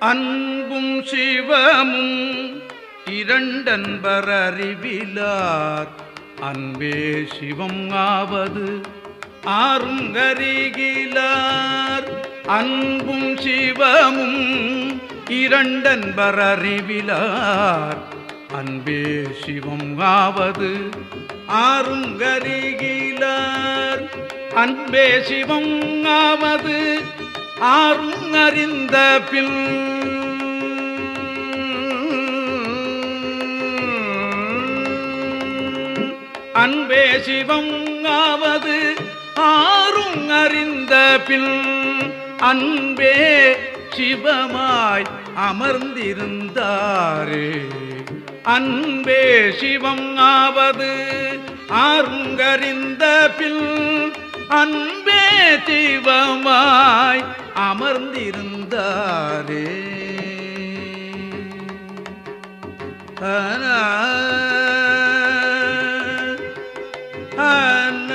அன்பும் சிவமும் இரண்டன்பர் அறிவிலார். அன்பே சிவம் ஆவது ஆறுங்கரிகிலார். அன்பும் சிவமும் இரண்டன்பர் அறிவிலார். அன்பே சிவம் ஆவது ஆறுங்கரிகிலார். அன்பே சிவம் ஆவது ஆறும் அறிந்த பின் அன்பே சிவம் ஆவது ஆறும் அறிந்த பின் அன்பே சிவமாய் அமர்ந்திருந்தாரே. அன்பே சிவம் ஆவது ஆறுங்கறிந்த பின் அன்பே சிவமாய் அமர்ந்திருந்தாரே. ஆன